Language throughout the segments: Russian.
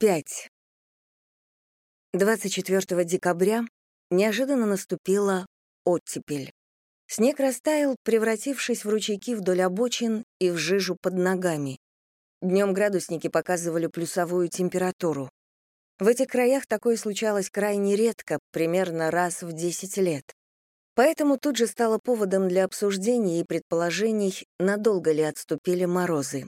5. 24 декабря неожиданно наступила оттепель. Снег растаял, превратившись в ручейки вдоль обочин и в жижу под ногами. Днем градусники показывали плюсовую температуру. В этих краях такое случалось крайне редко, примерно раз в 10 лет. Поэтому тут же стало поводом для обсуждений и предположений, надолго ли отступили морозы.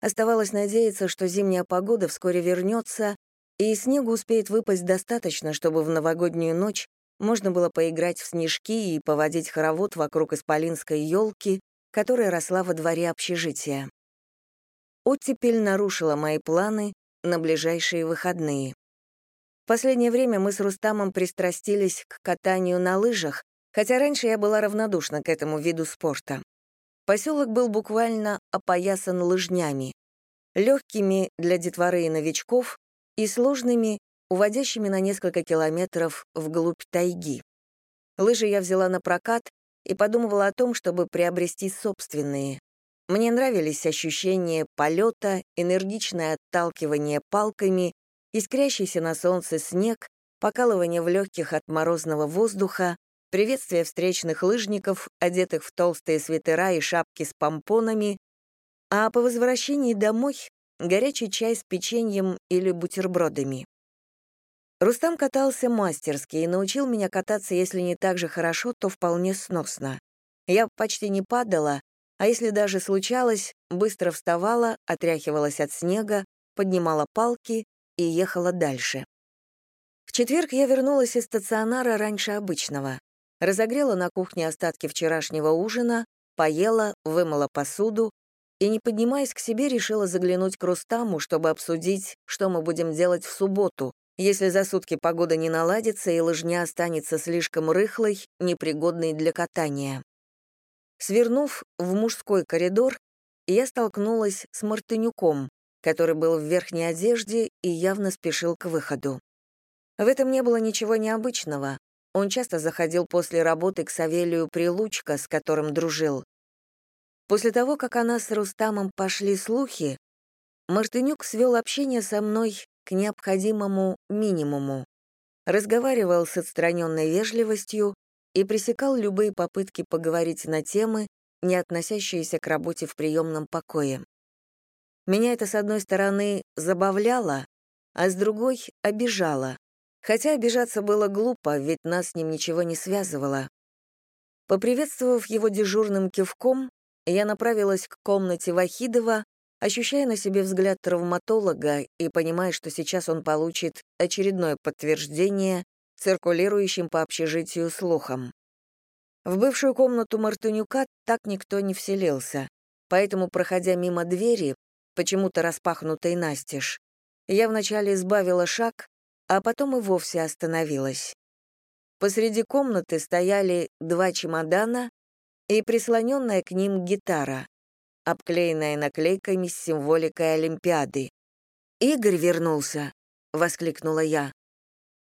Оставалось надеяться, что зимняя погода вскоре вернется, и снегу успеет выпасть достаточно, чтобы в новогоднюю ночь можно было поиграть в снежки и поводить хоровод вокруг исполинской елки, которая росла во дворе общежития. Оттепель нарушила мои планы на ближайшие выходные. В последнее время мы с Рустамом пристрастились к катанию на лыжах, хотя раньше я была равнодушна к этому виду спорта. Поселок был буквально опоясан лыжнями, легкими для детворы и новичков и сложными, уводящими на несколько километров вглубь тайги. Лыжи я взяла на прокат и подумывала о том, чтобы приобрести собственные. Мне нравились ощущения полета, энергичное отталкивание палками, искрящийся на солнце снег, покалывание в легких от морозного воздуха, приветствие встречных лыжников, одетых в толстые свитера и шапки с помпонами, а по возвращении домой — горячий чай с печеньем или бутербродами. Рустам катался мастерски и научил меня кататься, если не так же хорошо, то вполне сносно. Я почти не падала, а если даже случалось, быстро вставала, отряхивалась от снега, поднимала палки и ехала дальше. В четверг я вернулась из стационара раньше обычного разогрела на кухне остатки вчерашнего ужина, поела, вымыла посуду и, не поднимаясь к себе, решила заглянуть к Рустаму, чтобы обсудить, что мы будем делать в субботу, если за сутки погода не наладится и лыжня останется слишком рыхлой, непригодной для катания. Свернув в мужской коридор, я столкнулась с Мартынюком, который был в верхней одежде и явно спешил к выходу. В этом не было ничего необычного. Он часто заходил после работы к Савелию Прилучко, с которым дружил. После того, как она с Рустамом пошли слухи, Мартынюк свел общение со мной к необходимому минимуму, разговаривал с отстраненной вежливостью и пресекал любые попытки поговорить на темы, не относящиеся к работе в приемном покое. Меня это, с одной стороны, забавляло, а с другой — обижало. Хотя обижаться было глупо, ведь нас с ним ничего не связывало. Поприветствовав его дежурным кивком, я направилась к комнате Вахидова, ощущая на себе взгляд травматолога и понимая, что сейчас он получит очередное подтверждение циркулирующим по общежитию слухам. В бывшую комнату Мартынюка так никто не вселился, поэтому, проходя мимо двери, почему-то распахнутой настежь, я вначале избавила шаг, а потом и вовсе остановилась. Посреди комнаты стояли два чемодана и прислоненная к ним гитара, обклеенная наклейками с символикой Олимпиады. «Игорь вернулся!» — воскликнула я.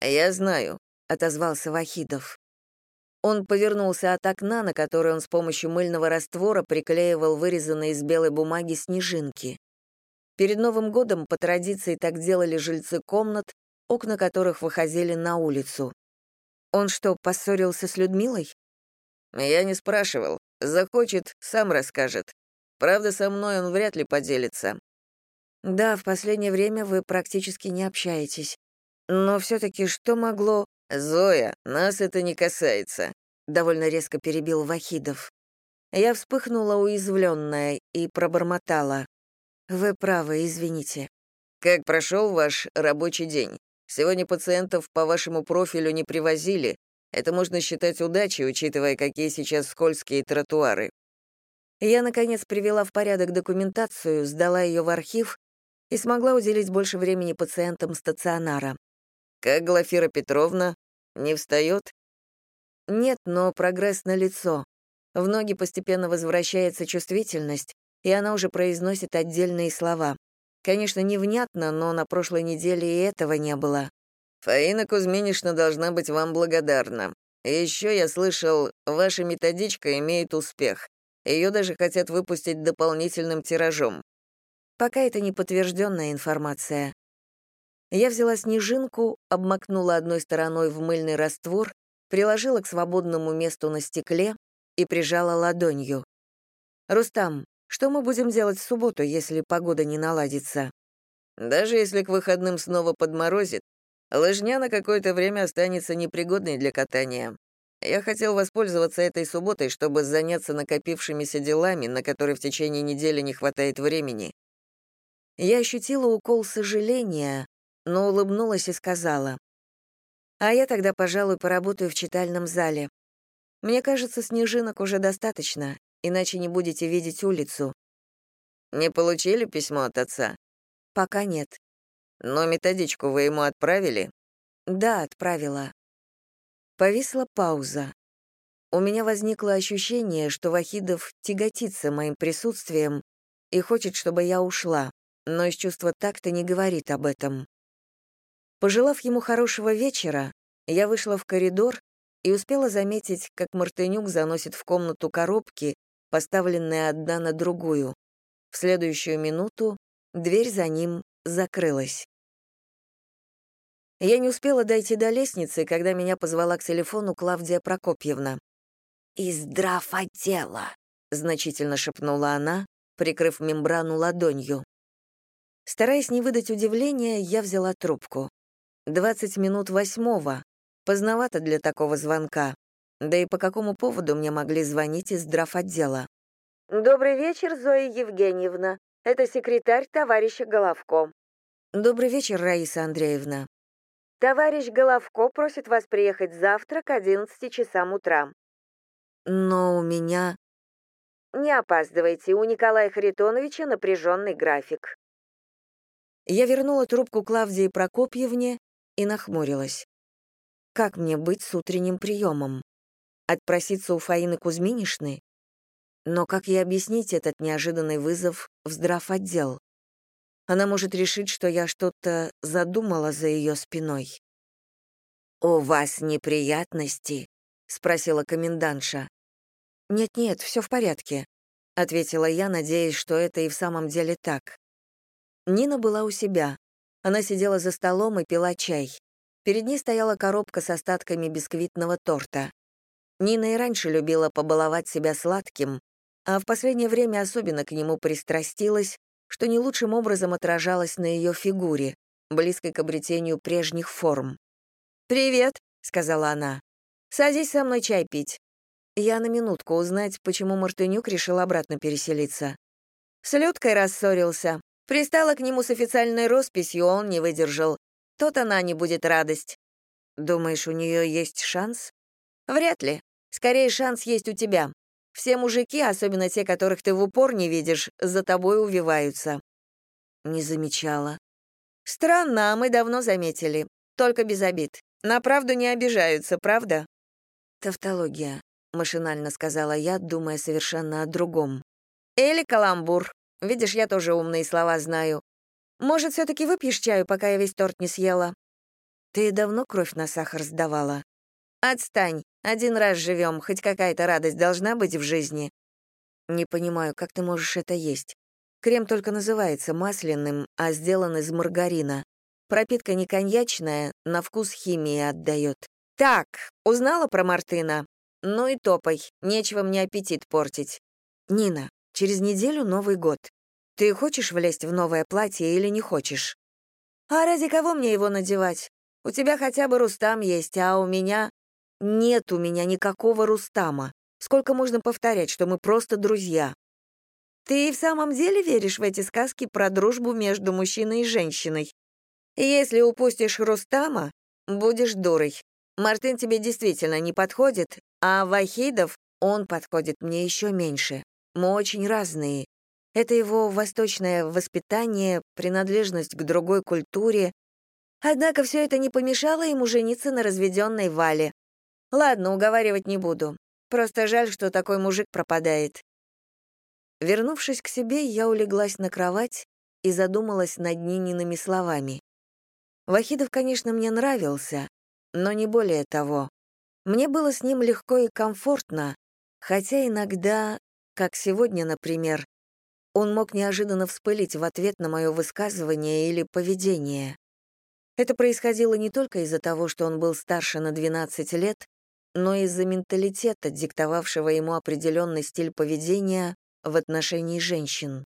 «Я знаю», — отозвался Вахидов. Он повернулся от окна, на которое он с помощью мыльного раствора приклеивал вырезанные из белой бумаги снежинки. Перед Новым годом по традиции так делали жильцы комнат, окна которых выходили на улицу. Он что, поссорился с Людмилой? Я не спрашивал. Захочет, сам расскажет. Правда, со мной он вряд ли поделится. Да, в последнее время вы практически не общаетесь. Но все-таки что могло... Зоя, нас это не касается, довольно резко перебил Вахидов. Я вспыхнула уязвленная и пробормотала. Вы правы, извините. Как прошел ваш рабочий день? Сегодня пациентов по вашему профилю не привозили. Это можно считать удачей, учитывая, какие сейчас скользкие тротуары. Я, наконец, привела в порядок документацию, сдала ее в архив и смогла уделить больше времени пациентам стационара. Как Глафира Петровна? Не встает? Нет, но прогресс налицо. В ноги постепенно возвращается чувствительность, и она уже произносит отдельные слова. Конечно, невнятно, но на прошлой неделе и этого не было. Фаина Кузьминишна должна быть вам благодарна. И еще я слышал, ваша методичка имеет успех. Ее даже хотят выпустить дополнительным тиражом. Пока это не подтвержденная информация. Я взяла снежинку, обмакнула одной стороной в мыльный раствор, приложила к свободному месту на стекле и прижала ладонью. «Рустам, что мы будем делать в субботу, если погода не наладится?» «Даже если к выходным снова подморозит, лыжня на какое-то время останется непригодной для катания. Я хотел воспользоваться этой субботой, чтобы заняться накопившимися делами, на которые в течение недели не хватает времени». Я ощутила укол сожаления, но улыбнулась и сказала, «А я тогда, пожалуй, поработаю в читальном зале. Мне кажется, снежинок уже достаточно, иначе не будете видеть улицу». «Не получили письмо от отца?» «Пока нет». «Но методичку вы ему отправили?» «Да, отправила». Повисла пауза. У меня возникло ощущение, что Вахидов тяготится моим присутствием и хочет, чтобы я ушла, но из чувства такта не говорит об этом. Пожелав ему хорошего вечера, я вышла в коридор и успела заметить, как Мартынюк заносит в комнату коробки, поставленные одна на другую. В следующую минуту дверь за ним закрылась. Я не успела дойти до лестницы, когда меня позвала к телефону Клавдия Прокопьевна. «Из отдела, значительно шепнула она, прикрыв мембрану ладонью. Стараясь не выдать удивления, я взяла трубку. Двадцать минут восьмого. Поздновато для такого звонка. Да и по какому поводу мне могли звонить из отдела? «Добрый вечер, Зоя Евгеньевна. Это секретарь товарища Головко». «Добрый вечер, Раиса Андреевна». «Товарищ Головко просит вас приехать завтра к 11 часам утра». «Но у меня...» «Не опаздывайте, у Николая Харитоновича напряженный график». Я вернула трубку Клавдии Прокопьевне и нахмурилась. Как мне быть с утренним приемом? Отпроситься у Фаины Кузьминишны? Но как ей объяснить этот неожиданный вызов в здравотдел? Она может решить, что я что-то задумала за ее спиной. «У вас неприятности?» — спросила комендантша. «Нет-нет, все в порядке», — ответила я, надеясь, что это и в самом деле так. Нина была у себя. Она сидела за столом и пила чай. Перед ней стояла коробка с остатками бисквитного торта. Нина и раньше любила побаловать себя сладким, а в последнее время особенно к нему пристрастилась, что не лучшим образом отражалось на ее фигуре, близкой к обретению прежних форм. «Привет», — сказала она. «Садись со мной чай пить». Я на минутку узнать, почему Мартынюк решил обратно переселиться. С Людкой рассорился, Пристала к нему с официальной росписью, он не выдержал. Тот она не будет радость. Думаешь, у нее есть шанс? Вряд ли. Скорее, шанс есть у тебя. Все мужики, особенно те, которых ты в упор не видишь, за тобой увиваются. Не замечала. Странно, а мы давно заметили. Только без обид. На правду не обижаются, правда? Тавтология, машинально сказала я, думая совершенно о другом. Или каламбур, Видишь, я тоже умные слова знаю. Может, все таки выпьешь чаю, пока я весь торт не съела? Ты давно кровь на сахар сдавала? Отстань. Один раз живем, хоть какая-то радость должна быть в жизни. Не понимаю, как ты можешь это есть? Крем только называется масляным, а сделан из маргарина. Пропитка не коньячная, на вкус химии отдает. Так, узнала про Мартына? Ну и топай, нечего мне аппетит портить. Нина, Через неделю Новый год. Ты хочешь влезть в новое платье или не хочешь? А ради кого мне его надевать? У тебя хотя бы Рустам есть, а у меня... Нет у меня никакого Рустама. Сколько можно повторять, что мы просто друзья? Ты в самом деле веришь в эти сказки про дружбу между мужчиной и женщиной? Если упустишь Рустама, будешь дурой. Мартин тебе действительно не подходит, а Вахидов, он подходит мне еще меньше. Мы очень разные. Это его восточное воспитание, принадлежность к другой культуре. Однако все это не помешало ему жениться на разведенной Вале. Ладно, уговаривать не буду. Просто жаль, что такой мужик пропадает. Вернувшись к себе, я улеглась на кровать и задумалась над Ниниными словами. Вахидов, конечно, мне нравился, но не более того. Мне было с ним легко и комфортно, хотя иногда как сегодня, например, он мог неожиданно вспылить в ответ на мое высказывание или поведение. Это происходило не только из-за того, что он был старше на 12 лет, но из-за менталитета, диктовавшего ему определенный стиль поведения в отношении женщин.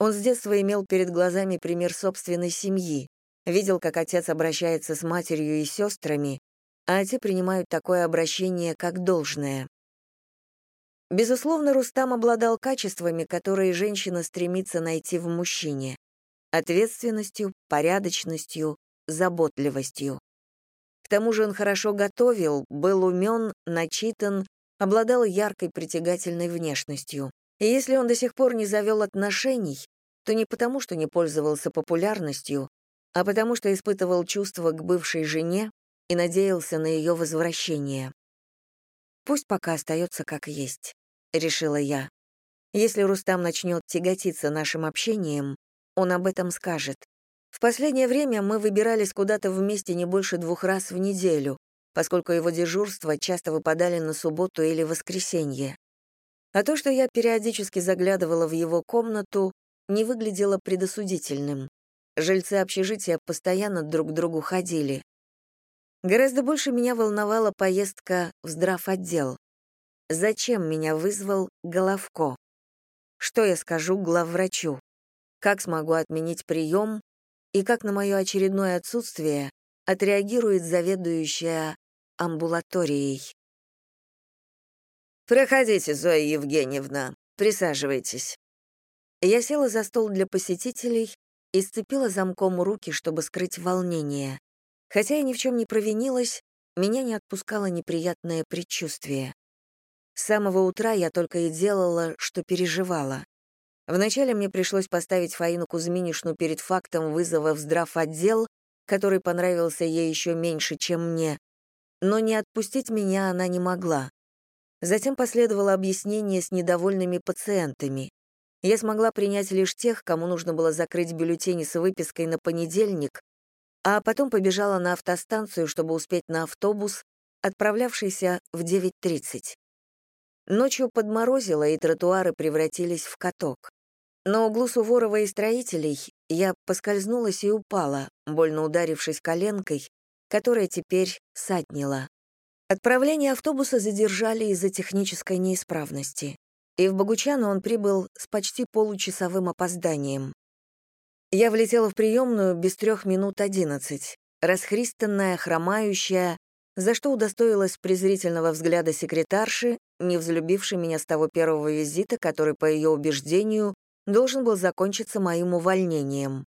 Он с детства имел перед глазами пример собственной семьи, видел, как отец обращается с матерью и сестрами, а те принимают такое обращение как должное. Безусловно, Рустам обладал качествами, которые женщина стремится найти в мужчине — ответственностью, порядочностью, заботливостью. К тому же он хорошо готовил, был умен, начитан, обладал яркой притягательной внешностью. И если он до сих пор не завел отношений, то не потому, что не пользовался популярностью, а потому что испытывал чувства к бывшей жене и надеялся на ее возвращение. «Пусть пока остается как есть», — решила я. «Если Рустам начнет тяготиться нашим общением, он об этом скажет. В последнее время мы выбирались куда-то вместе не больше двух раз в неделю, поскольку его дежурства часто выпадали на субботу или воскресенье. А то, что я периодически заглядывала в его комнату, не выглядело предосудительным. Жильцы общежития постоянно друг к другу ходили. Гораздо больше меня волновала поездка в здравотдел. Зачем меня вызвал Головко? Что я скажу главврачу? Как смогу отменить прием и как на мое очередное отсутствие отреагирует заведующая амбулаторией. «Проходите, Зоя Евгеньевна, присаживайтесь». Я села за стол для посетителей и сцепила замком руки, чтобы скрыть волнение. Хотя я ни в чем не провинилась, меня не отпускало неприятное предчувствие. С самого утра я только и делала, что переживала. Вначале мне пришлось поставить Фаину Кузьминишну перед фактом вызова в здравотдел, который понравился ей еще меньше, чем мне, но не отпустить меня она не могла. Затем последовало объяснение с недовольными пациентами. Я смогла принять лишь тех, кому нужно было закрыть бюллетени с выпиской на понедельник, а потом побежала на автостанцию, чтобы успеть на автобус, отправлявшийся в 9.30. Ночью подморозило, и тротуары превратились в каток. На углу Суворова и строителей я поскользнулась и упала, больно ударившись коленкой, которая теперь саднила. Отправление автобуса задержали из-за технической неисправности, и в Богучану он прибыл с почти получасовым опозданием. Я влетела в приемную без трех минут одиннадцать, расхристанная, хромающая, за что удостоилась презрительного взгляда секретарши, не взлюбившей меня с того первого визита, который, по ее убеждению, должен был закончиться моим увольнением.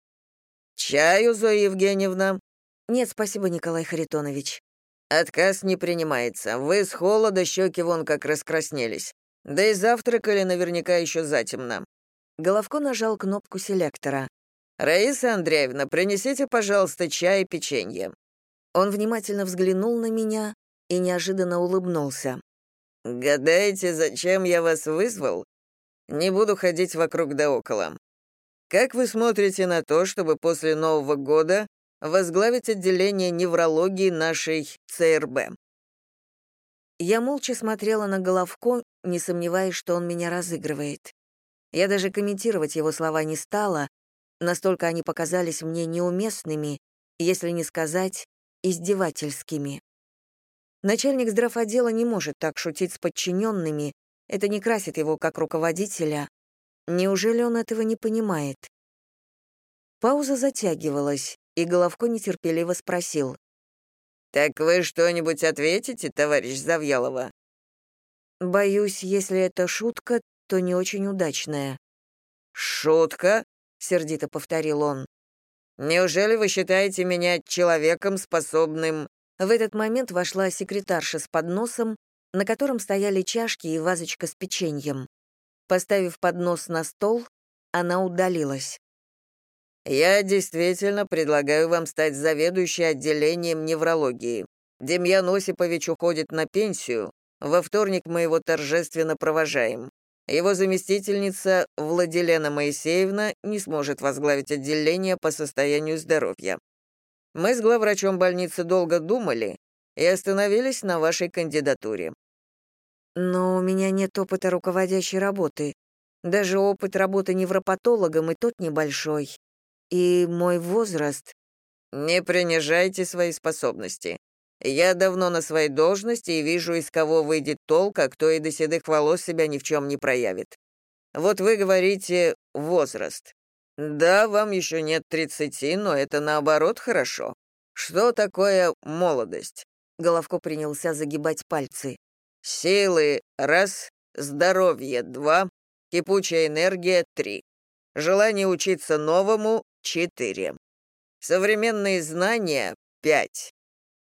«Чаю, Зоя Евгеньевна?» «Нет, спасибо, Николай Харитонович». «Отказ не принимается. Вы с холода щеки вон как раскраснелись. Да и завтракали наверняка еще затемно». Головко нажал кнопку селектора. «Раиса Андреевна, принесите, пожалуйста, чай и печенье». Он внимательно взглянул на меня и неожиданно улыбнулся. «Гадаете, зачем я вас вызвал? Не буду ходить вокруг да около. Как вы смотрите на то, чтобы после Нового года возглавить отделение неврологии нашей ЦРБ?» Я молча смотрела на Головко, не сомневаясь, что он меня разыгрывает. Я даже комментировать его слова не стала, настолько они показались мне неуместными, если не сказать издевательскими. Начальник здравотдела не может так шутить с подчиненными, это не красит его как руководителя. Неужели он этого не понимает? Пауза затягивалась, и Головко нетерпеливо спросил. «Так вы что-нибудь ответите, товарищ Завьялова?» «Боюсь, если это шутка, то не очень удачная». «Шутка?» — сердито повторил он. «Неужели вы считаете меня человеком, способным...» В этот момент вошла секретарша с подносом на котором стояли чашки и вазочка с печеньем. Поставив поднос на стол, она удалилась. «Я действительно предлагаю вам стать заведующей отделением неврологии. Демьян Осипович уходит на пенсию. Во вторник мы его торжественно провожаем. Его заместительница Владилена Моисеевна не сможет возглавить отделение по состоянию здоровья. Мы с главврачом больницы долго думали и остановились на вашей кандидатуре. Но у меня нет опыта руководящей работы. Даже опыт работы невропатологом и тот небольшой. И мой возраст... Не принижайте свои способности. Я давно на своей должности и вижу, из кого выйдет толк, а кто и до седых волос себя ни в чем не проявит. Вот вы говорите «возраст». Да, вам еще нет 30, но это наоборот хорошо. Что такое молодость? Головко принялся загибать пальцы. Силы — раз, здоровье — два, кипучая энергия — три. Желание учиться новому — четыре. Современные знания — пять.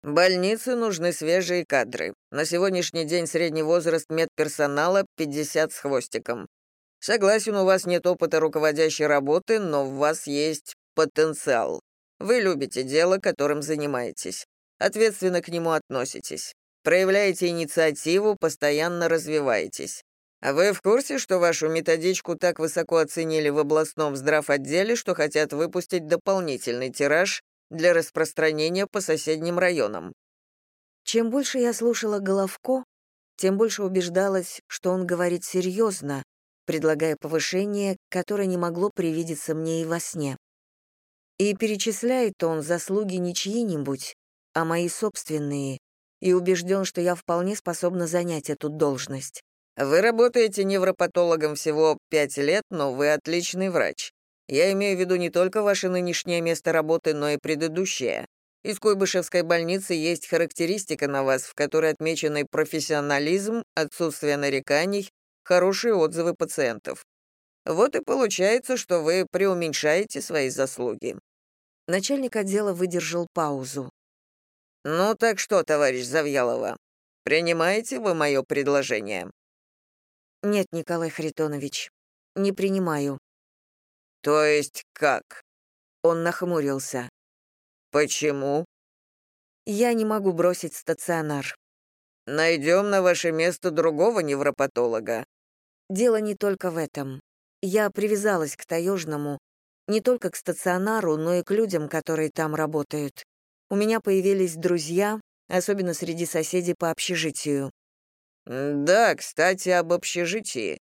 Больнице нужны свежие кадры. На сегодняшний день средний возраст медперсонала — 50 с хвостиком. Согласен, у вас нет опыта руководящей работы, но в вас есть потенциал. Вы любите дело, которым занимаетесь. Ответственно к нему относитесь. Проявляете инициативу, постоянно развиваетесь. А вы в курсе, что вашу методичку так высоко оценили в областном здравотделе, что хотят выпустить дополнительный тираж для распространения по соседним районам? Чем больше я слушала Головко, тем больше убеждалась, что он говорит серьезно, предлагая повышение, которое не могло привидеться мне и во сне. И перечисляет он заслуги не чьи-нибудь, а мои собственные, и убежден, что я вполне способна занять эту должность. Вы работаете невропатологом всего пять лет, но вы отличный врач. Я имею в виду не только ваше нынешнее место работы, но и предыдущее. Из Куйбышевской больницы есть характеристика на вас, в которой отмечены профессионализм, отсутствие нареканий, хорошие отзывы пациентов. Вот и получается, что вы преуменьшаете свои заслуги». Начальник отдела выдержал паузу. «Ну так что, товарищ Завьялова, принимаете вы мое предложение?» «Нет, Николай Харитонович, не принимаю». «То есть как?» Он нахмурился. «Почему?» «Я не могу бросить стационар». «Найдем на ваше место другого невропатолога». Дело не только в этом. Я привязалась к таежному, не только к стационару, но и к людям, которые там работают. У меня появились друзья, особенно среди соседей по общежитию. «Да, кстати, об общежитии.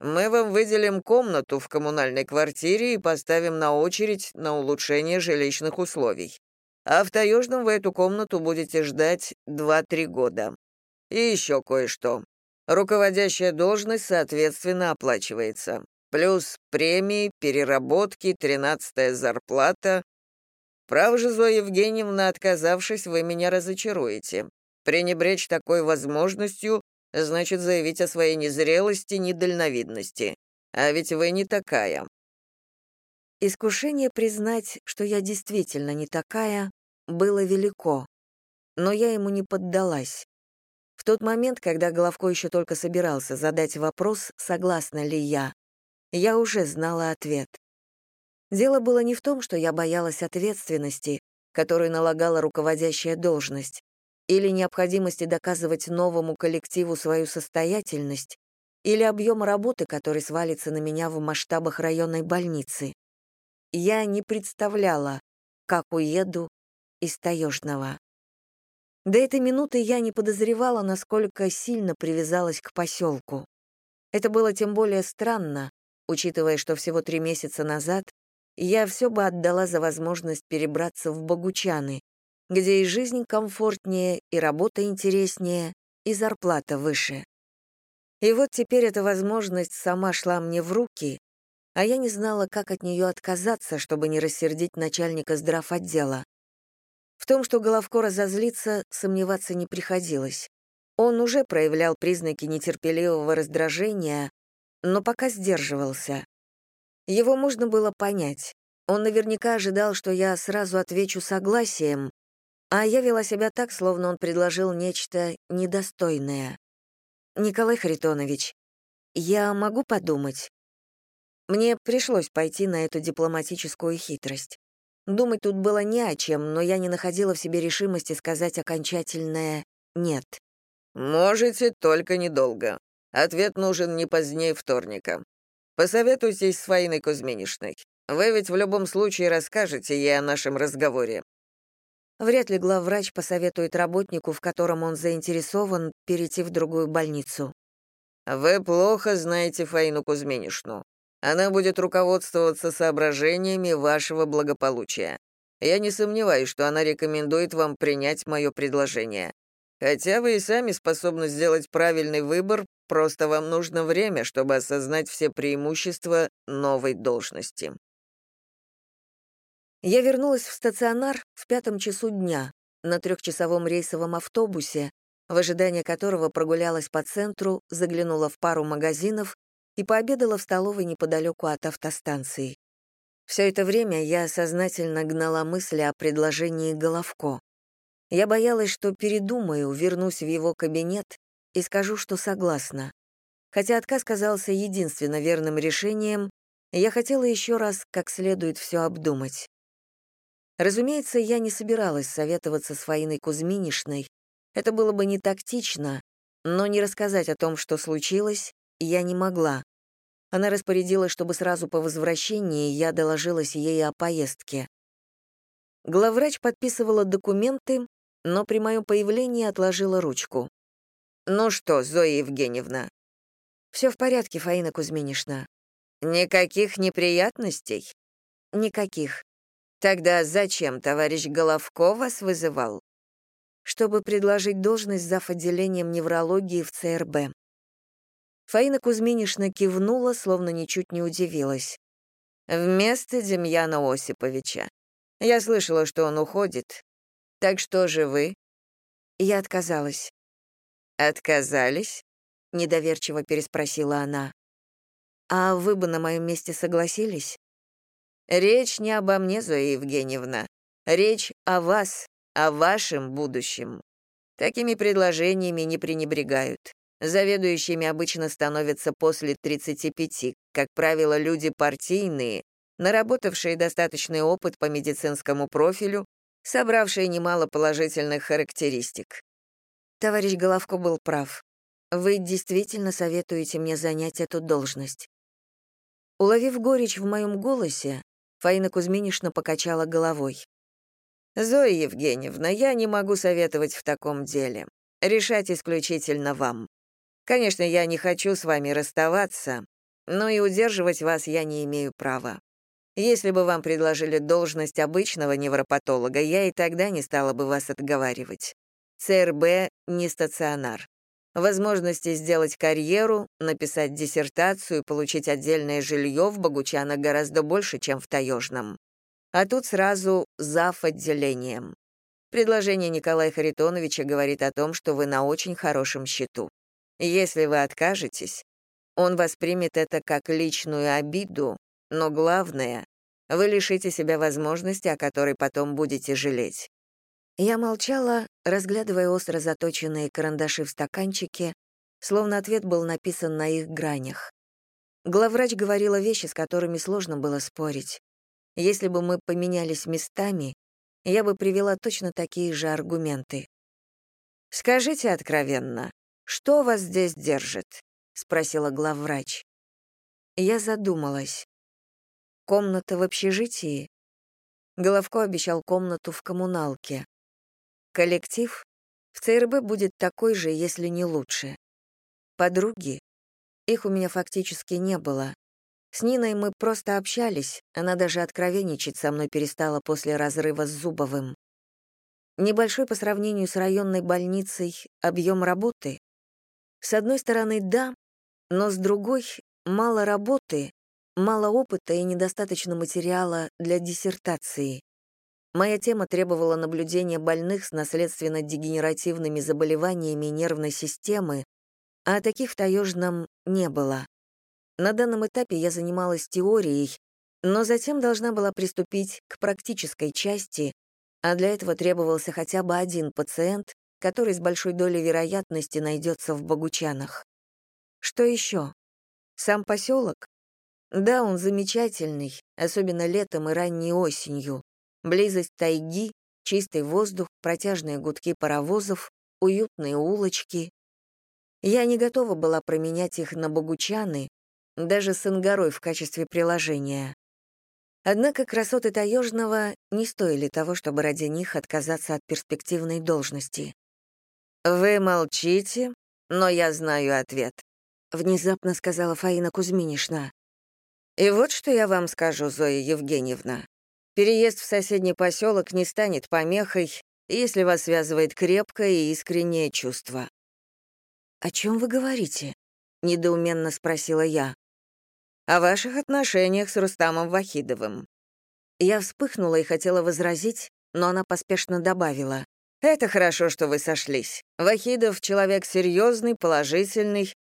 Мы вам выделим комнату в коммунальной квартире и поставим на очередь на улучшение жилищных условий. А в Таежном вы эту комнату будете ждать 2-3 года. И еще кое-что. Руководящая должность, соответственно, оплачивается. Плюс премии, переработки, тринадцатая зарплата. Право же, Зоя Евгеньевна, отказавшись, вы меня разочаруете. Пренебречь такой возможностью значит заявить о своей незрелости, недальновидности. А ведь вы не такая». Искушение признать, что я действительно не такая, было велико, но я ему не поддалась. В тот момент, когда Головко еще только собирался задать вопрос, согласна ли я, я уже знала ответ. Дело было не в том, что я боялась ответственности, которую налагала руководящая должность или необходимости доказывать новому коллективу свою состоятельность, или объем работы, который свалится на меня в масштабах районной больницы. Я не представляла, как уеду из Таежного. До этой минуты я не подозревала, насколько сильно привязалась к поселку. Это было тем более странно, учитывая, что всего три месяца назад я все бы отдала за возможность перебраться в Богучаны, где и жизнь комфортнее, и работа интереснее, и зарплата выше. И вот теперь эта возможность сама шла мне в руки, а я не знала, как от нее отказаться, чтобы не рассердить начальника здравотдела. В том, что Головко разозлится, сомневаться не приходилось. Он уже проявлял признаки нетерпеливого раздражения, но пока сдерживался. Его можно было понять. Он наверняка ожидал, что я сразу отвечу согласием, а я вела себя так, словно он предложил нечто недостойное. «Николай Харитонович, я могу подумать?» Мне пришлось пойти на эту дипломатическую хитрость. Думать тут было не о чем, но я не находила в себе решимости сказать окончательное «нет». «Можете, только недолго. Ответ нужен не позднее вторника. Посоветуйтесь с Фаиной Кузьминишной. Вы ведь в любом случае расскажете ей о нашем разговоре. Вряд ли главврач посоветует работнику, в котором он заинтересован, перейти в другую больницу. Вы плохо знаете Фаину Кузьминишну. Она будет руководствоваться соображениями вашего благополучия. Я не сомневаюсь, что она рекомендует вам принять мое предложение. Хотя вы и сами способны сделать правильный выбор, просто вам нужно время, чтобы осознать все преимущества новой должности. Я вернулась в стационар в пятом часу дня на трехчасовом рейсовом автобусе, в ожидании которого прогулялась по центру, заглянула в пару магазинов и пообедала в столовой неподалеку от автостанции. Все это время я сознательно гнала мысли о предложении Головко. Я боялась, что передумаю, вернусь в его кабинет и скажу, что согласна. Хотя отказ казался единственно верным решением, я хотела еще раз как следует все обдумать. Разумеется, я не собиралась советоваться с Фаиной Кузьминишной. Это было бы не тактично, но не рассказать о том, что случилось, я не могла. Она распорядилась, чтобы сразу по возвращении я доложилась ей о поездке. Главврач подписывала документы, но при моем появлении отложила ручку. «Ну что, Зоя Евгеньевна?» «Все в порядке, Фаина Кузьминишна». «Никаких неприятностей?» «Никаких». «Тогда зачем товарищ Головко вас вызывал?» «Чтобы предложить должность зав. отделением неврологии в ЦРБ». Фаина Кузьминишна кивнула, словно ничуть не удивилась. «Вместо Демьяна Осиповича. Я слышала, что он уходит. Так что же вы?» Я отказалась. «Отказались?» — недоверчиво переспросила она. «А вы бы на моем месте согласились?» «Речь не обо мне, Зоя Евгеньевна. Речь о вас, о вашем будущем. Такими предложениями не пренебрегают. Заведующими обычно становятся после 35, как правило, люди партийные, наработавшие достаточный опыт по медицинскому профилю, собравшие немало положительных характеристик. Товарищ Головко был прав. Вы действительно советуете мне занять эту должность. Уловив горечь в моем голосе, Фаина Кузьминишна покачала головой. «Зоя Евгеньевна, я не могу советовать в таком деле. Решать исключительно вам. Конечно, я не хочу с вами расставаться, но и удерживать вас я не имею права. Если бы вам предложили должность обычного невропатолога, я и тогда не стала бы вас отговаривать. ЦРБ — не стационар. Возможности сделать карьеру, написать диссертацию, получить отдельное жилье в Богучанах гораздо больше, чем в Таежном. А тут сразу зав. отделением. Предложение Николая Харитоновича говорит о том, что вы на очень хорошем счету. Если вы откажетесь, он воспримет это как личную обиду, но главное, вы лишите себя возможности, о которой потом будете жалеть. Я молчала, разглядывая остро заточенные карандаши в стаканчике, словно ответ был написан на их гранях. Главврач говорила вещи, с которыми сложно было спорить. Если бы мы поменялись местами, я бы привела точно такие же аргументы. «Скажите откровенно, «Что вас здесь держит?» — спросила главврач. Я задумалась. «Комната в общежитии?» Головко обещал комнату в коммуналке. Коллектив в ЦРБ будет такой же, если не лучше. Подруги? Их у меня фактически не было. С Ниной мы просто общались, она даже откровенничать со мной перестала после разрыва с Зубовым. Небольшой по сравнению с районной больницей объем работы, с одной стороны, да, но с другой — мало работы, мало опыта и недостаточно материала для диссертации. Моя тема требовала наблюдения больных с наследственно-дегенеративными заболеваниями нервной системы, а таких в Таежном не было. На данном этапе я занималась теорией, но затем должна была приступить к практической части, а для этого требовался хотя бы один пациент, который с большой долей вероятности найдется в Богучанах. Что еще? Сам поселок? Да, он замечательный, особенно летом и ранней осенью. Близость тайги, чистый воздух, протяжные гудки паровозов, уютные улочки. Я не готова была променять их на Богучаны, даже с Ангарой в качестве приложения. Однако красоты Таежного не стоили того, чтобы ради них отказаться от перспективной должности. «Вы молчите, но я знаю ответ», — внезапно сказала Фаина Кузьминишна. «И вот что я вам скажу, Зоя Евгеньевна. Переезд в соседний поселок не станет помехой, если вас связывает крепкое и искреннее чувство. «О чем вы говорите?» — недоуменно спросила я. «О ваших отношениях с Рустамом Вахидовым». Я вспыхнула и хотела возразить, но она поспешно добавила. «Это хорошо, что вы сошлись. Вахидов — человек серьезный, положительный,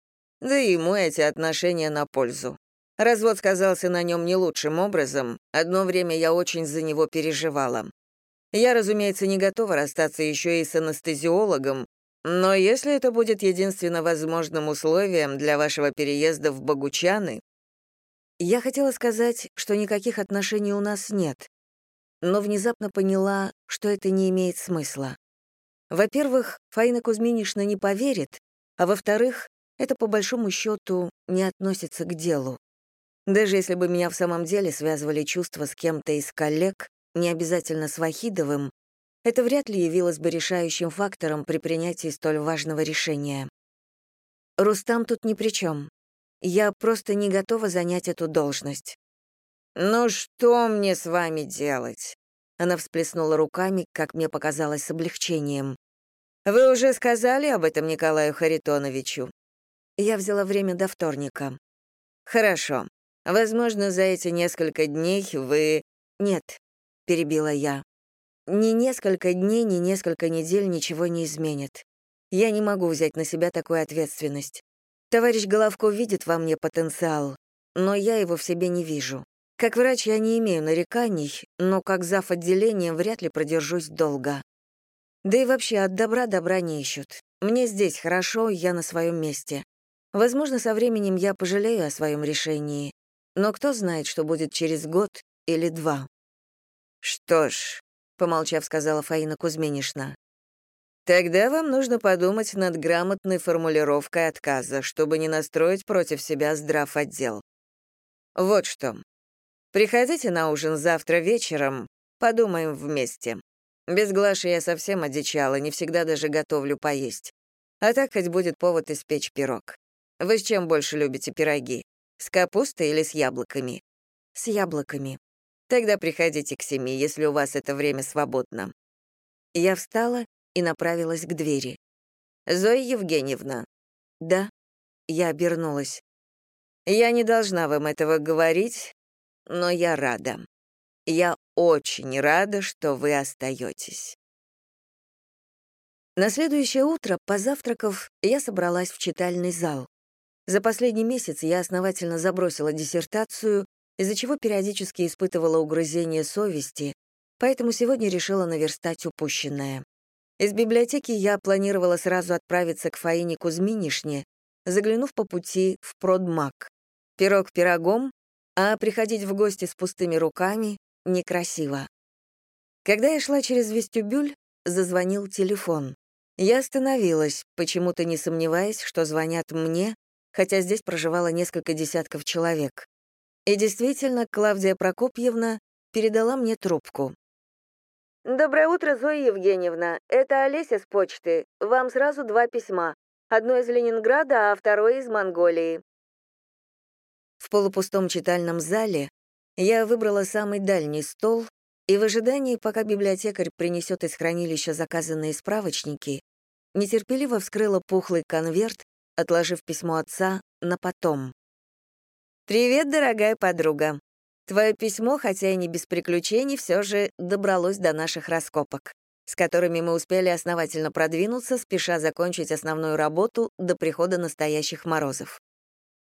да и ему эти отношения на пользу. Развод сказался на нем не лучшим образом. Одно время я очень за него переживала. Я, разумеется, не готова расстаться еще и с анестезиологом, но если это будет единственно возможным условием для вашего переезда в Богучаны... Я хотела сказать, что никаких отношений у нас нет, но внезапно поняла, что это не имеет смысла. Во-первых, Фаина Кузьминишна не поверит, а во-вторых, это по большому счету не относится к делу. Даже если бы меня в самом деле связывали чувства с кем-то из коллег, не обязательно с Вахидовым, это вряд ли явилось бы решающим фактором при принятии столь важного решения. Рустам тут ни при чем. Я просто не готова занять эту должность. «Ну что мне с вами делать?» Она всплеснула руками, как мне показалось, с облегчением. «Вы уже сказали об этом Николаю Харитоновичу?» Я взяла время до вторника. «Хорошо. Возможно, за эти несколько дней вы...» «Нет», — перебила я. «Ни несколько дней, ни несколько недель ничего не изменит. Я не могу взять на себя такую ответственность. Товарищ Головко видит во мне потенциал, но я его в себе не вижу. Как врач я не имею нареканий, но как зав. отделением вряд ли продержусь долго. Да и вообще от добра добра не ищут. Мне здесь хорошо, я на своем месте. Возможно, со временем я пожалею о своем решении, но кто знает, что будет через год или два. «Что ж», — помолчав, сказала Фаина Кузьминишна, «тогда вам нужно подумать над грамотной формулировкой отказа, чтобы не настроить против себя здрав отдел. Вот что. Приходите на ужин завтра вечером, подумаем вместе. Без Глаши я совсем одичала, не всегда даже готовлю поесть. А так хоть будет повод испечь пирог. Вы с чем больше любите пироги? С капустой или с яблоками? С яблоками. Тогда приходите к семи, если у вас это время свободно. Я встала и направилась к двери. Зоя Евгеньевна. Да. Я обернулась. Я не должна вам этого говорить, но я рада. Я очень рада, что вы остаетесь. На следующее утро, позавтракав, я собралась в читальный зал. За последний месяц я основательно забросила диссертацию, из-за чего периодически испытывала угрызение совести, поэтому сегодня решила наверстать упущенное. Из библиотеки я планировала сразу отправиться к Фаине Кузьминишне, заглянув по пути в продмаг. Пирог пирогом, а приходить в гости с пустыми руками некрасиво. Когда я шла через вестибюль, зазвонил телефон. Я остановилась, почему-то не сомневаясь, что звонят мне, хотя здесь проживало несколько десятков человек. И действительно, Клавдия Прокопьевна передала мне трубку. «Доброе утро, Зоя Евгеньевна. Это Олеся с почты. Вам сразу два письма. Одно из Ленинграда, а второе из Монголии». В полупустом читальном зале я выбрала самый дальний стол и в ожидании, пока библиотекарь принесет из хранилища заказанные справочники, нетерпеливо вскрыла пухлый конверт отложив письмо отца на потом. «Привет, дорогая подруга. Твое письмо, хотя и не без приключений, все же добралось до наших раскопок, с которыми мы успели основательно продвинуться, спеша закончить основную работу до прихода настоящих морозов.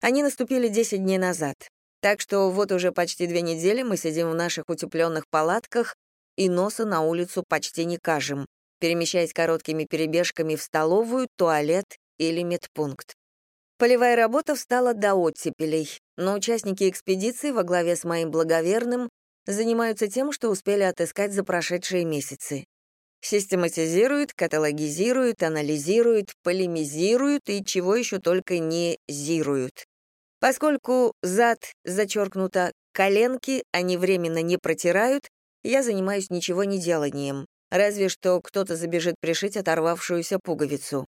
Они наступили 10 дней назад, так что вот уже почти две недели мы сидим в наших утепленных палатках и носа на улицу почти не кажем, перемещаясь короткими перебежками в столовую, туалет или медпункт. Полевая работа встала до оттепелей, но участники экспедиции во главе с моим благоверным занимаются тем, что успели отыскать за прошедшие месяцы. Систематизируют, каталогизируют, анализируют, полемизируют и чего еще только не зируют. Поскольку зад, зачеркнуто, коленки они временно не протирают, я занимаюсь ничего не деланием, разве что кто-то забежит пришить оторвавшуюся пуговицу.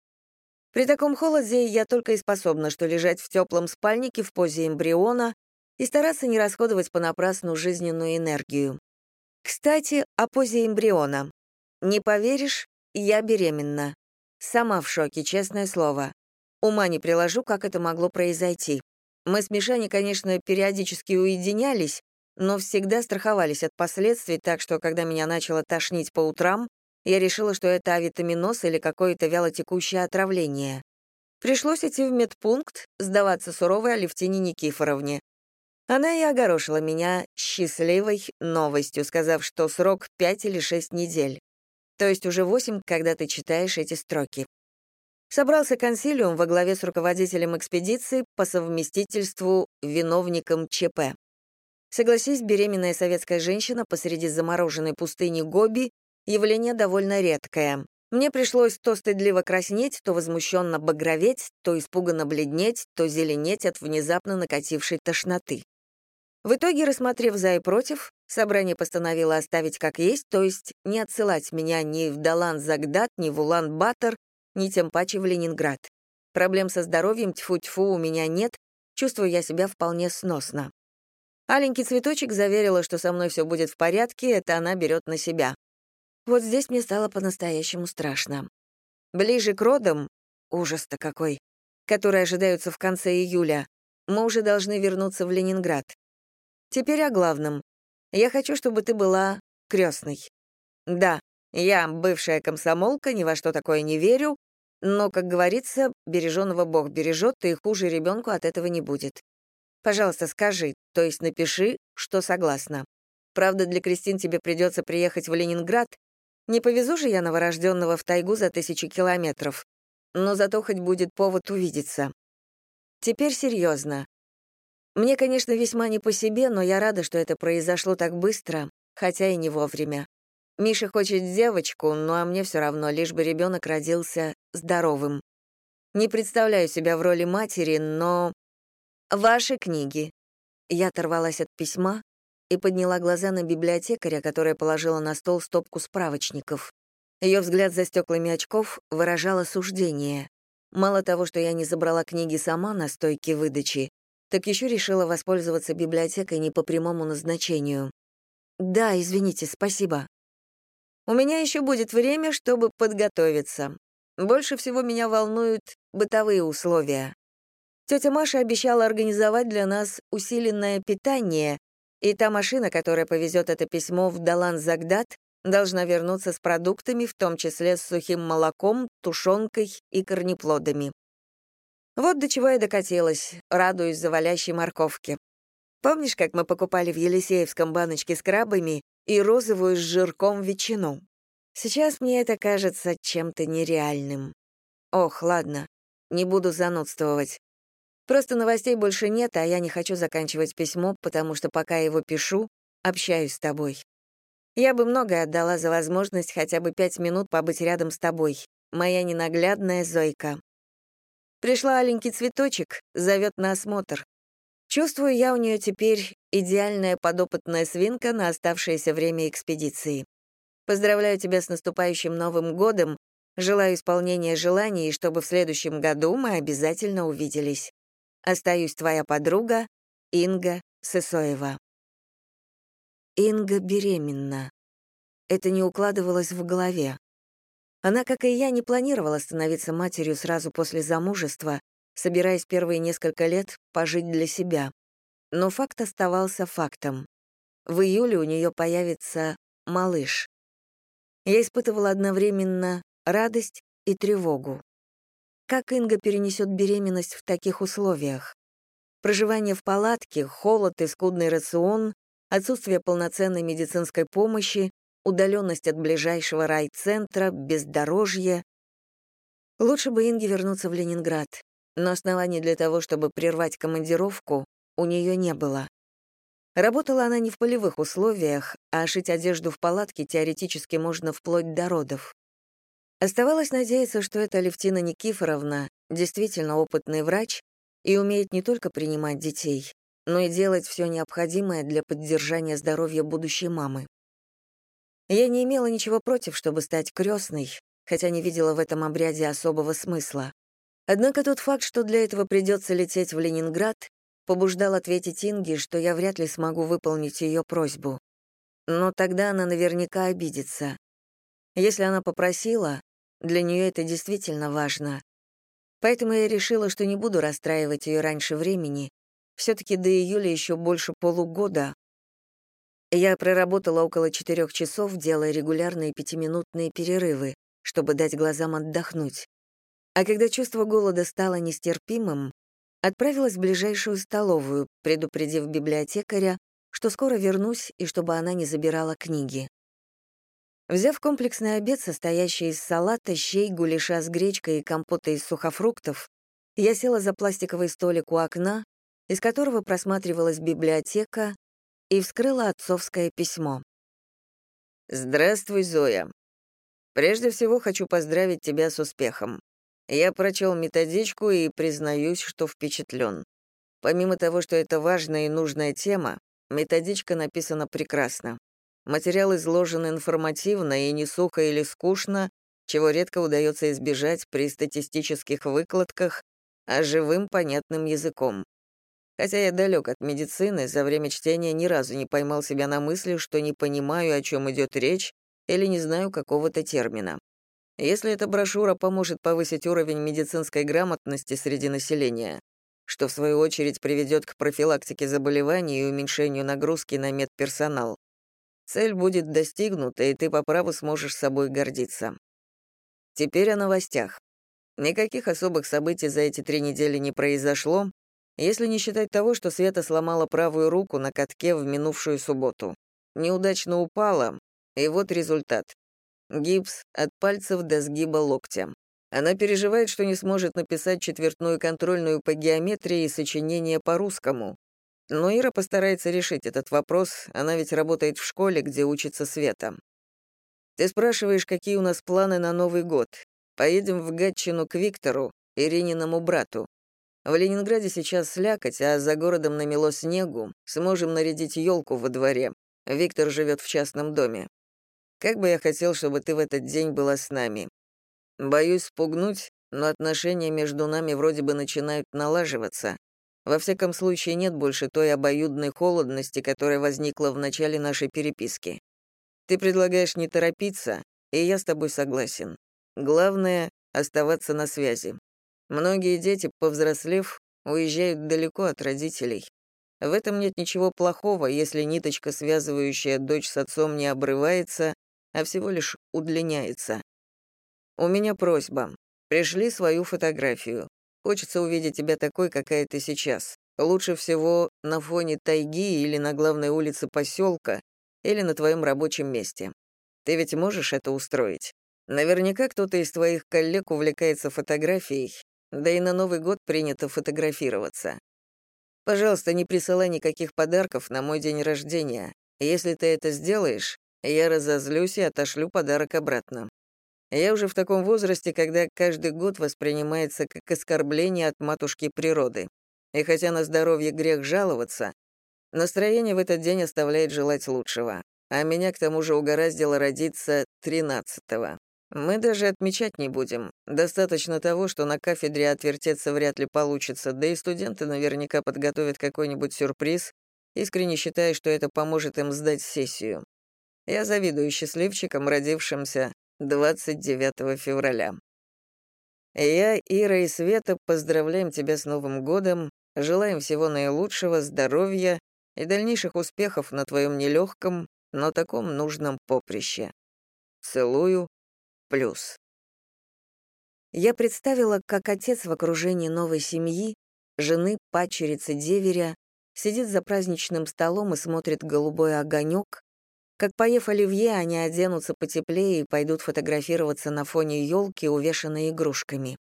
При таком холоде я только и способна, что лежать в теплом спальнике в позе эмбриона и стараться не расходовать понапрасну жизненную энергию. Кстати, о позе эмбриона. Не поверишь, я беременна. Сама в шоке, честное слово. Ума не приложу, как это могло произойти. Мы с Мишаней, конечно, периодически уединялись, но всегда страховались от последствий, так что, когда меня начало тошнить по утрам, я решила, что это авитаминоз или какое-то вялотекущее отравление. Пришлось идти в медпункт, сдаваться суровой Алевтине Никифоровне. Она и огорошила меня счастливой новостью, сказав, что срок 5 или 6 недель. То есть уже 8, когда ты читаешь эти строки. Собрался консилиум во главе с руководителем экспедиции по совместительству виновником ЧП. Согласись, беременная советская женщина посреди замороженной пустыни Гоби — явление довольно редкое. Мне пришлось то стыдливо краснеть, то возмущенно багроветь, то испуганно бледнеть, то зеленеть от внезапно накатившей тошноты. В итоге, рассмотрев за и против, собрание постановило оставить как есть, то есть не отсылать меня ни в Далан-Загдат, ни в Улан-Батор, ни тем паче в Ленинград. Проблем со здоровьем тьфу-тьфу у меня нет, чувствую я себя вполне сносно. Аленький цветочек заверила, что со мной все будет в порядке, это она берет на себя. Вот здесь мне стало по-настоящему страшно. Ближе к родам, ужас-то какой, которые ожидаются в конце июля, мы уже должны вернуться в Ленинград. Теперь о главном. Я хочу, чтобы ты была крестной. Да, я бывшая комсомолка, ни во что такое не верю, но, как говорится, береженного Бог бережет, и хуже ребенку от этого не будет. Пожалуйста, скажи, то есть напиши, что согласна. Правда, для Кристин тебе придется приехать в Ленинград. Не повезу же я новорожденного в тайгу за тысячи километров. Но зато хоть будет повод увидеться. Теперь серьезно. Мне, конечно, весьма не по себе, но я рада, что это произошло так быстро, хотя и не вовремя. Миша хочет девочку, ну а мне все равно, лишь бы ребенок родился здоровым. Не представляю себя в роли матери, но «Ваши книги». Я оторвалась от письма и подняла глаза на библиотекаря, которая положила на стол стопку справочников. Ее взгляд за стеклами очков выражал осуждение. Мало того, что я не забрала книги сама на стойке выдачи, так еще решила воспользоваться библиотекой не по прямому назначению. «Да, извините, спасибо». «У меня еще будет время, чтобы подготовиться. Больше всего меня волнуют бытовые условия. Тетя Маша обещала организовать для нас усиленное питание, и та машина, которая повезет это письмо в Далан-Загдат, должна вернуться с продуктами, в том числе с сухим молоком, тушенкой и корнеплодами. Вот до чего я докатилась, радуюсь завалящей морковке. Помнишь, как мы покупали в Елисеевском баночке с крабами и розовую с жирком ветчину? Сейчас мне это кажется чем-то нереальным. Ох, ладно, не буду занудствовать. Просто новостей больше нет, а я не хочу заканчивать письмо, потому что пока я его пишу, общаюсь с тобой. Я бы многое отдала за возможность хотя бы пять минут побыть рядом с тобой, моя ненаглядная Зойка. Пришла аленький цветочек, зовет на осмотр. Чувствую я у нее теперь идеальная подопытная свинка на оставшееся время экспедиции. Поздравляю тебя с наступающим Новым годом, желаю исполнения желаний, и чтобы в следующем году мы обязательно увиделись. Остаюсь твоя подруга Инга Сысоева. Инга беременна. Это не укладывалось в голове. Она, как и я, не планировала становиться матерью сразу после замужества, собираясь первые несколько лет пожить для себя. Но факт оставался фактом. В июле у нее появится малыш. Я испытывала одновременно радость и тревогу. Как Инга перенесет беременность в таких условиях? Проживание в палатке, холод и скудный рацион, отсутствие полноценной медицинской помощи, удаленность от ближайшего райцентра, бездорожье. Лучше бы Инге вернуться в Ленинград, но оснований для того, чтобы прервать командировку, у нее не было. Работала она не в полевых условиях, а шить одежду в палатке теоретически можно вплоть до родов. Оставалось надеяться, что эта Левтина Никифоровна действительно опытный врач и умеет не только принимать детей, но и делать все необходимое для поддержания здоровья будущей мамы. Я не имела ничего против, чтобы стать крестной, хотя не видела в этом обряде особого смысла. Однако тот факт, что для этого придется лететь в Ленинград, побуждал ответить Инге, что я вряд ли смогу выполнить ее просьбу. но тогда она наверняка обидится. Если она попросила, для нее это действительно важно. Поэтому я решила, что не буду расстраивать ее раньше времени. Все-таки до июля еще больше полугода. Я проработала около четырех часов, делая регулярные пятиминутные перерывы, чтобы дать глазам отдохнуть. А когда чувство голода стало нестерпимым, отправилась в ближайшую столовую, предупредив библиотекаря, что скоро вернусь и чтобы она не забирала книги. Взяв комплексный обед, состоящий из салата, щей, гуляша с гречкой и компота из сухофруктов, я села за пластиковый столик у окна, из которого просматривалась библиотека, и вскрыла отцовское письмо. «Здравствуй, Зоя. Прежде всего хочу поздравить тебя с успехом. Я прочел методичку и признаюсь, что впечатлен. Помимо того, что это важная и нужная тема, методичка написана прекрасно. Материал изложен информативно и не сухо или скучно, чего редко удается избежать при статистических выкладках, а живым понятным языком. Хотя я далек от медицины, за время чтения ни разу не поймал себя на мысли, что не понимаю, о чем идет речь, или не знаю какого-то термина. Если эта брошюра поможет повысить уровень медицинской грамотности среди населения, что в свою очередь приведет к профилактике заболеваний и уменьшению нагрузки на медперсонал, цель будет достигнута, и ты по праву сможешь собой гордиться. Теперь о новостях. Никаких особых событий за эти три недели не произошло, если не считать того, что Света сломала правую руку на катке в минувшую субботу. Неудачно упала, и вот результат. Гипс от пальцев до сгиба локтя. Она переживает, что не сможет написать четвертную контрольную по геометрии и сочинение по-русскому. Но Ира постарается решить этот вопрос, она ведь работает в школе, где учится Света. Ты спрашиваешь, какие у нас планы на Новый год. Поедем в Гатчину к Виктору, Ирининому брату. В Ленинграде сейчас слякоть, а за городом намело снегу. Сможем нарядить елку во дворе. Виктор живет в частном доме. Как бы я хотел, чтобы ты в этот день была с нами. Боюсь спугнуть, но отношения между нами вроде бы начинают налаживаться. Во всяком случае, нет больше той обоюдной холодности, которая возникла в начале нашей переписки. Ты предлагаешь не торопиться, и я с тобой согласен. Главное — оставаться на связи. Многие дети, повзрослев, уезжают далеко от родителей. В этом нет ничего плохого, если ниточка, связывающая дочь с отцом, не обрывается, а всего лишь удлиняется. У меня просьба. Пришли свою фотографию. Хочется увидеть тебя такой, какая ты сейчас. Лучше всего на фоне тайги или на главной улице поселка, или на твоем рабочем месте. Ты ведь можешь это устроить? Наверняка кто-то из твоих коллег увлекается фотографией, да и на Новый год принято фотографироваться. Пожалуйста, не присылай никаких подарков на мой день рождения. Если ты это сделаешь, я разозлюсь и отошлю подарок обратно. Я уже в таком возрасте, когда каждый год воспринимается как оскорбление от матушки природы. И хотя на здоровье грех жаловаться, настроение в этот день оставляет желать лучшего. А меня к тому же угораздило родиться 13-го. Мы даже отмечать не будем. Достаточно того, что на кафедре отвертеться вряд ли получится, да и студенты наверняка подготовят какой-нибудь сюрприз, искренне считая, что это поможет им сдать сессию. Я завидую счастливчикам, родившимся 29 февраля. Я, Ира и Света поздравляем тебя с Новым годом, желаем всего наилучшего, здоровья и дальнейших успехов на твоем нелегком, но таком нужном поприще. Целую. Плюс. Я представила, как отец в окружении новой семьи, жены, падчерицы, деверя, сидит за праздничным столом и смотрит голубой огонек, как, поев оливье, они оденутся потеплее и пойдут фотографироваться на фоне елки, увешанной игрушками.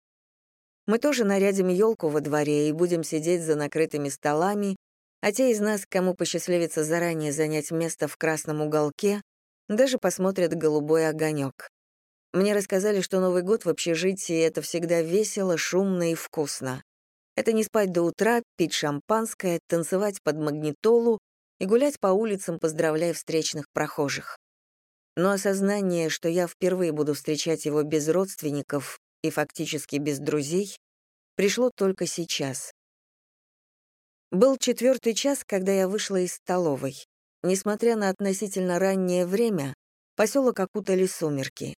Мы тоже нарядим елку во дворе и будем сидеть за накрытыми столами, а те из нас, кому посчастливится заранее занять место в красном уголке, даже посмотрят голубой огонек. Мне рассказали, что Новый год в общежитии — это всегда весело, шумно и вкусно. Это не спать до утра, пить шампанское, танцевать под магнитолу и гулять по улицам, поздравляя встречных прохожих. Но осознание, что я впервые буду встречать его без родственников и фактически без друзей, пришло только сейчас. Был четвертый час, когда я вышла из столовой. Несмотря на относительно раннее время, поселок окутали сумерки.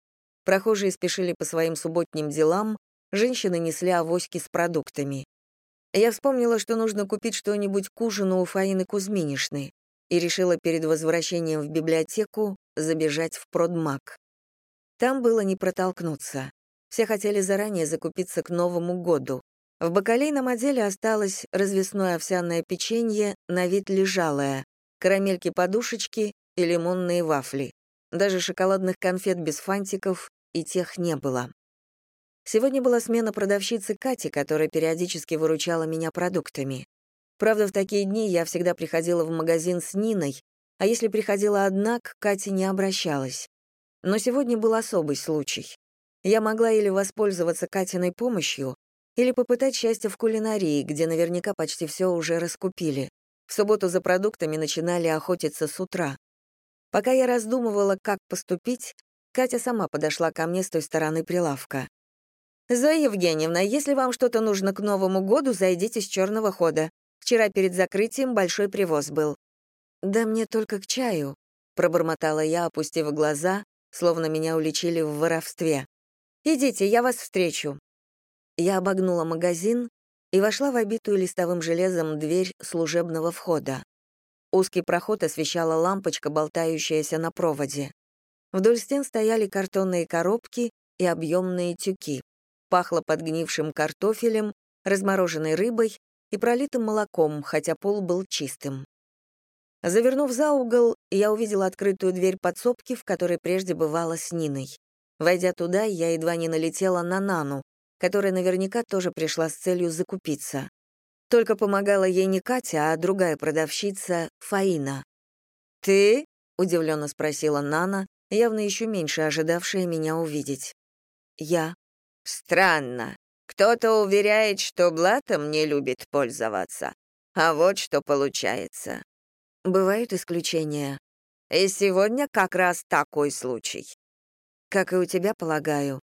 Прохожие спешили по своим субботним делам, женщины несли авоськи с продуктами. Я вспомнила, что нужно купить что-нибудь к ужину у Фаины Кузьминишны и решила перед возвращением в библиотеку забежать в продмаг. Там было не протолкнуться. Все хотели заранее закупиться к Новому году. В бакалейном отделе осталось развесное овсяное печенье, на вид лежалое, карамельки-подушечки и лимонные вафли. Даже шоколадных конфет без фантиков и тех не было. Сегодня была смена продавщицы Кати, которая периодически выручала меня продуктами. Правда, в такие дни я всегда приходила в магазин с Ниной, а если приходила одна, к Кате не обращалась. Но сегодня был особый случай. Я могла или воспользоваться Катиной помощью, или попытать счастье в кулинарии, где наверняка почти все уже раскупили. В субботу за продуктами начинали охотиться с утра. Пока я раздумывала, как поступить, Катя сама подошла ко мне с той стороны прилавка. «Зоя Евгеньевна, если вам что-то нужно к Новому году, зайдите с черного хода. Вчера перед закрытием большой привоз был». «Да мне только к чаю», — пробормотала я, опустив глаза, словно меня уличили в воровстве. «Идите, я вас встречу». Я обогнула магазин и вошла в обитую листовым железом дверь служебного входа. Узкий проход освещала лампочка, болтающаяся на проводе. Вдоль стен стояли картонные коробки и объемные тюки. Пахло подгнившим картофелем, размороженной рыбой и пролитым молоком, хотя пол был чистым. Завернув за угол, я увидела открытую дверь подсобки, в которой прежде бывала с Ниной. Войдя туда, я едва не налетела на Нану, которая наверняка тоже пришла с целью закупиться. Только помогала ей не Катя, а другая продавщица, Фаина. «Ты?» — удивленно спросила Нана, явно еще меньше ожидавшая меня увидеть. «Я». «Странно. Кто-то уверяет, что блатом не любит пользоваться. А вот что получается». «Бывают исключения». «И сегодня как раз такой случай. Как и у тебя, полагаю».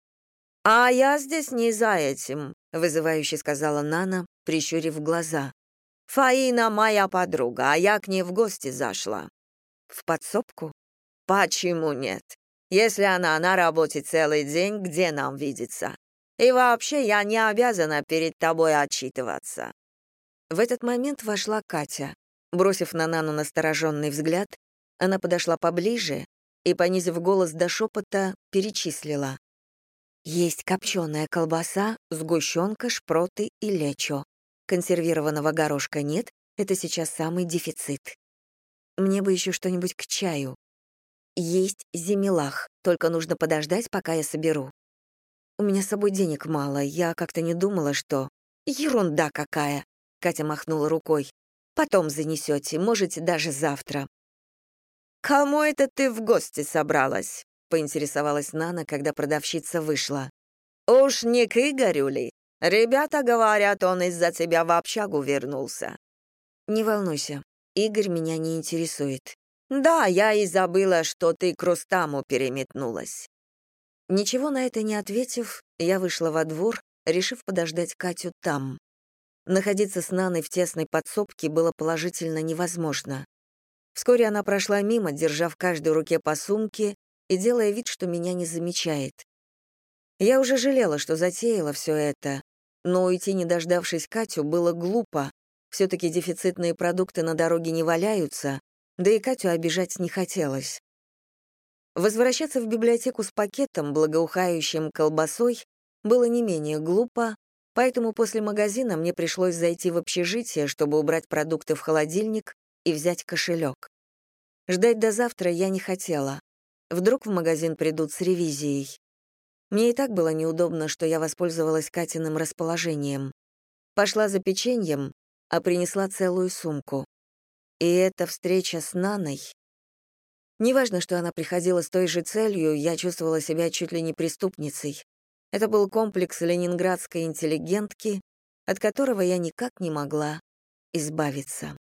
«А я здесь не за этим», — вызывающе сказала Нана, прищурив глаза. «Фаина моя подруга, а я к ней в гости зашла». «В подсобку?» «Почему нет? Если она на работе целый день, где нам видеться? И вообще я не обязана перед тобой отчитываться». В этот момент вошла Катя. Бросив на Нану настороженный взгляд, она подошла поближе и, понизив голос до шепота, перечислила. Есть копченая колбаса, сгущенка, шпроты и лечо. Консервированного горошка нет, это сейчас самый дефицит. Мне бы еще что-нибудь к чаю. Есть зимелах, только нужно подождать, пока я соберу. У меня с собой денег мало, я как-то не думала, что... Ерунда какая! Катя махнула рукой. Потом занесете, можете даже завтра. «Кому это ты в гости собралась?» — поинтересовалась Нана, когда продавщица вышла. «Уж не к Игорю ли? Ребята говорят, он из-за тебя в общагу вернулся». «Не волнуйся, Игорь меня не интересует». «Да, я и забыла, что ты к Рустаму переметнулась». Ничего на это не ответив, я вышла во двор, решив подождать Катю там. Находиться с Наной в тесной подсобке было положительно невозможно. Вскоре она прошла мимо, держа в каждой руке по сумке и делая вид, что меня не замечает. Я уже жалела, что затеяла все это, но уйти, не дождавшись Катю, было глупо. Все-таки дефицитные продукты на дороге не валяются, да и Катю обижать не хотелось. Возвращаться в библиотеку с пакетом, благоухающим колбасой, было не менее глупо, поэтому после магазина мне пришлось зайти в общежитие, чтобы убрать продукты в холодильник и взять кошелек. Ждать до завтра я не хотела. Вдруг в магазин придут с ревизией. Мне и так было неудобно, что я воспользовалась Катиным расположением. Пошла за печеньем, а принесла целую сумку. И эта встреча с Наной... Неважно, что она приходила с той же целью, я чувствовала себя чуть ли не преступницей. Это был комплекс ленинградской интеллигентки, от которого я никак не могла избавиться.